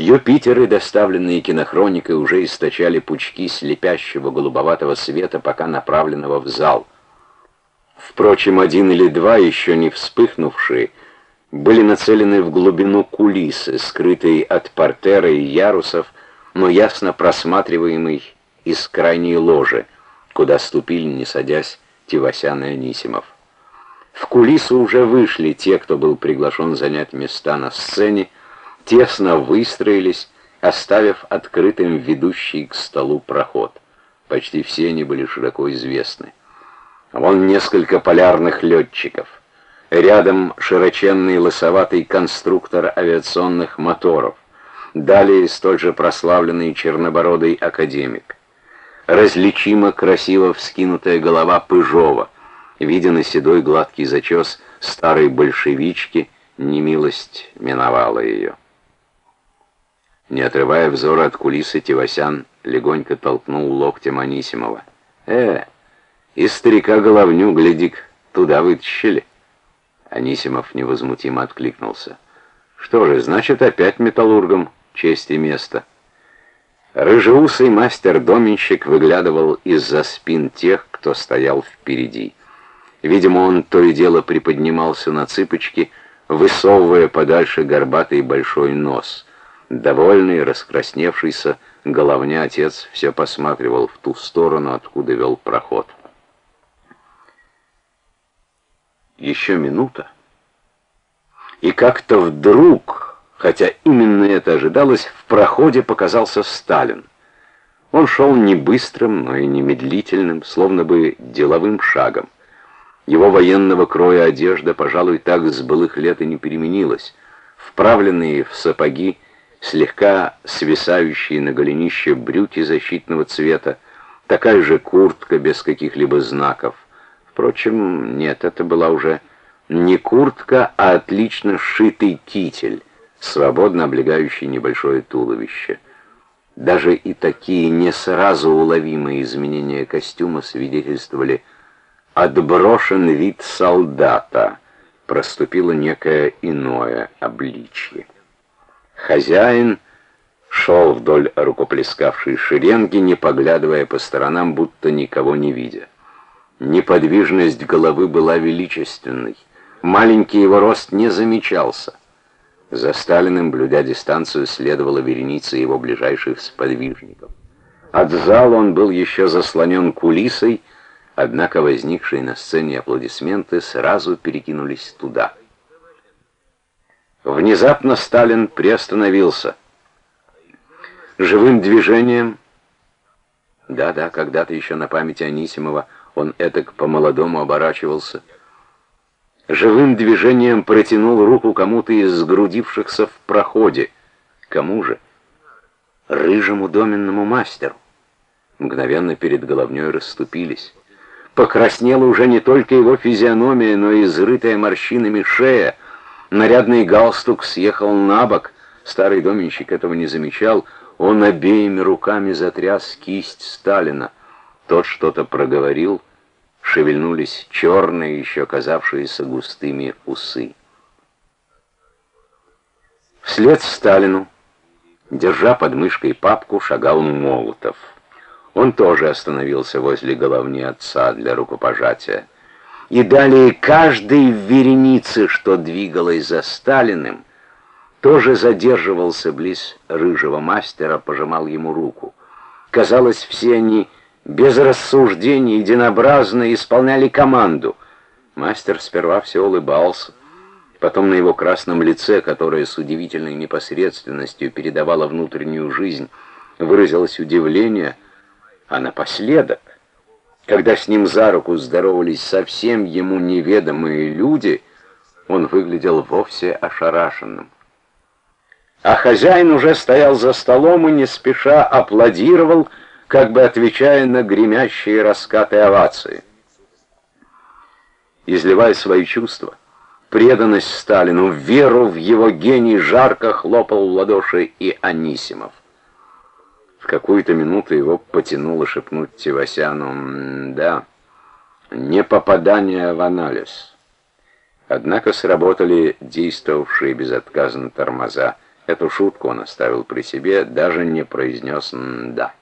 Юпитеры, доставленные кинохроникой, уже источали пучки слепящего голубоватого света, пока направленного в зал. Впрочем, один или два, еще не вспыхнувшие, были нацелены в глубину кулисы, скрытой от портера и ярусов, но ясно просматриваемый из крайней ложи, куда ступили, не садясь, Тивасян и Анисимов. В кулису уже вышли те, кто был приглашен занять места на сцене, тесно выстроились, оставив открытым ведущий к столу проход. Почти все они были широко известны. Вон несколько полярных летчиков. Рядом широченный лысоватый конструктор авиационных моторов. Далее столь же прославленный чернобородый академик. Различимо красиво вскинутая голова Пыжова. Виден и седой гладкий зачес старой большевички, немилость миновала ее. Не отрывая взора от кулисы, Тивасян легонько толкнул локтем Анисимова. «Э, из старика головню, гляди туда вытащили». Анисимов невозмутимо откликнулся. «Что же, значит, опять металлургом честь и место». Рыжеусый мастер-доменщик выглядывал из-за спин тех, кто стоял впереди. Видимо, он то и дело приподнимался на цыпочки, высовывая подальше горбатый большой нос — Довольный, раскрасневшийся, головня отец все посматривал в ту сторону, откуда вел проход. Еще минута, и как-то вдруг, хотя именно это ожидалось, в проходе показался Сталин. Он шел не быстрым, но и не медлительным, словно бы деловым шагом. Его военного кроя одежда, пожалуй, так с былых лет и не переменилась. Вправленные в сапоги, слегка свисающие на голенище брюки защитного цвета, такая же куртка без каких-либо знаков. Впрочем, нет, это была уже не куртка, а отлично сшитый китель, свободно облегающий небольшое туловище. Даже и такие не сразу уловимые изменения костюма свидетельствовали «отброшен вид солдата», проступило некое иное обличье. Хозяин шел вдоль рукоплескавшей шеренги, не поглядывая по сторонам, будто никого не видя. Неподвижность головы была величественной. Маленький его рост не замечался. За Сталиным, блюдя дистанцию, следовала вереница его ближайших сподвижников. От зала он был еще заслонен кулисой, однако возникшие на сцене аплодисменты сразу перекинулись туда — Внезапно Сталин приостановился. Живым движением, да-да, когда-то еще на памяти Анисимова он этак по-молодому оборачивался, живым движением протянул руку кому-то из сгрудившихся в проходе. Кому же? Рыжему доменному мастеру. Мгновенно перед головней расступились. Покраснела уже не только его физиономия, но и изрытая морщинами шея, Нарядный галстук съехал на бок. Старый доменщик этого не замечал. Он обеими руками затряс кисть Сталина. Тот что-то проговорил. Шевельнулись черные, еще казавшиеся густыми усы. Вслед Сталину, держа под мышкой папку, шагал Молотов. Он тоже остановился возле головни отца для рукопожатия и далее каждый в веренице, что двигалось за Сталиным, тоже задерживался близ рыжего мастера, пожимал ему руку. Казалось, все они без рассуждений единообразно исполняли команду. Мастер сперва все улыбался, потом на его красном лице, которое с удивительной непосредственностью передавало внутреннюю жизнь, выразилось удивление, а напоследок когда с ним за руку здоровались совсем ему неведомые люди, он выглядел вовсе ошарашенным. А хозяин уже стоял за столом и не спеша аплодировал, как бы отвечая на гремящие раскаты овации. Изливая свои чувства, преданность Сталину, веру в его гений, жарко хлопал в ладоши и Анисимов какую-то минуту его потянуло шепнуть Тевасяну «Да, не попадание в анализ». Однако сработали действовавшие безотказно тормоза. Эту шутку он оставил при себе, даже не произнес «да».